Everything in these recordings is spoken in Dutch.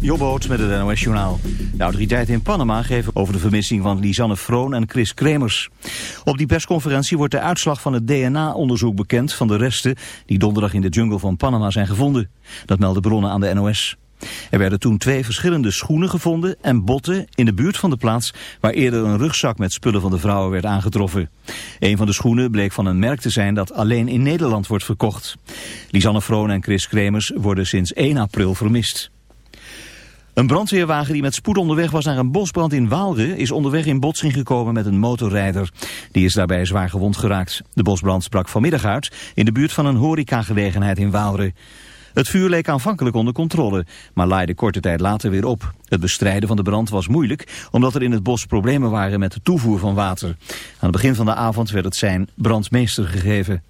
Jobboot met het NOS Journaal. De autoriteiten in Panama geven over de vermissing van Lisanne Froon en Chris Kremers. Op die persconferentie wordt de uitslag van het DNA-onderzoek bekend van de resten die donderdag in de jungle van Panama zijn gevonden. Dat melden bronnen aan de NOS. Er werden toen twee verschillende schoenen gevonden en botten in de buurt van de plaats waar eerder een rugzak met spullen van de vrouwen werd aangetroffen. Een van de schoenen bleek van een merk te zijn dat alleen in Nederland wordt verkocht. Lisanne Froon en Chris Kremers worden sinds 1 april vermist. Een brandweerwagen die met spoed onderweg was naar een bosbrand in Waalre is onderweg in botsing gekomen met een motorrijder. Die is daarbij zwaar gewond geraakt. De bosbrand sprak vanmiddag uit in de buurt van een horecagelegenheid in Waalre. Het vuur leek aanvankelijk onder controle, maar laaide korte tijd later weer op. Het bestrijden van de brand was moeilijk, omdat er in het bos problemen waren met de toevoer van water. Aan het begin van de avond werd het zijn brandmeester gegeven.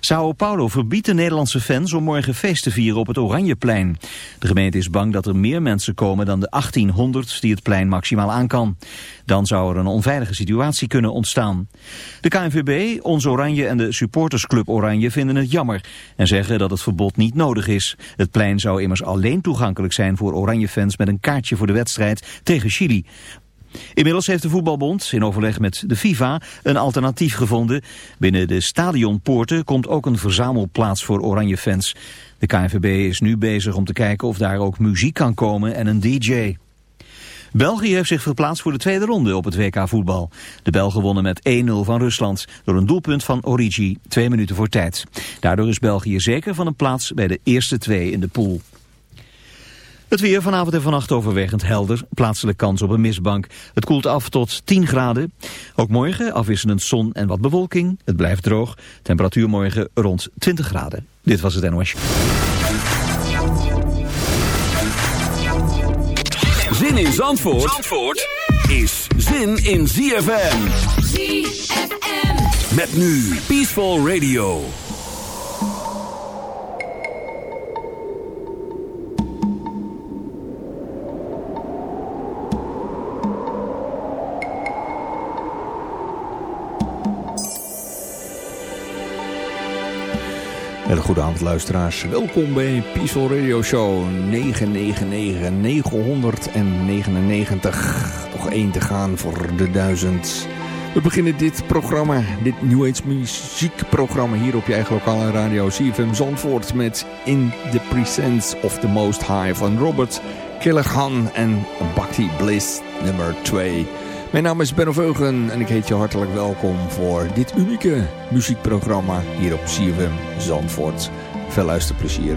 Sao Paulo verbiedt de Nederlandse fans om morgen feest te vieren op het Oranjeplein. De gemeente is bang dat er meer mensen komen dan de 1800 die het plein maximaal aan kan. Dan zou er een onveilige situatie kunnen ontstaan. De KNVB, Ons Oranje en de supportersclub Oranje vinden het jammer en zeggen dat het verbod niet nodig is. Het plein zou immers alleen toegankelijk zijn voor Oranje-fans met een kaartje voor de wedstrijd tegen Chili. Inmiddels heeft de voetbalbond in overleg met de FIFA een alternatief gevonden. Binnen de stadionpoorten komt ook een verzamelplaats voor oranje fans. De KNVB is nu bezig om te kijken of daar ook muziek kan komen en een DJ. België heeft zich verplaatst voor de tweede ronde op het WK voetbal. De Belgen wonnen met 1-0 van Rusland door een doelpunt van Origi, twee minuten voor tijd. Daardoor is België zeker van een plaats bij de eerste twee in de pool. Het weer vanavond en vannacht overwegend helder. Plaatselijk kans op een mistbank. Het koelt af tot 10 graden. Ook morgen afwisselend zon en wat bewolking. Het blijft droog. Temperatuur morgen rond 20 graden. Dit was het NOS. Zin in Zandvoort, Zandvoort is zin in ZFM. ZFM. Met nu Peaceful Radio. Hele goede avond luisteraars. Welkom bij Peaceful Radio Show 999 999. Nog één te gaan voor de duizend. We beginnen dit programma, dit New Age muziekprogramma hier op je eigen lokale radio CFM Zandvoort met In the Presence of the Most High van Robert Killigan en Bhakti Bliss nummer 2. Mijn naam is Benno Veugen en ik heet je hartelijk welkom voor dit unieke muziekprogramma hier op CFM Zandvoort. Veel luisterplezier.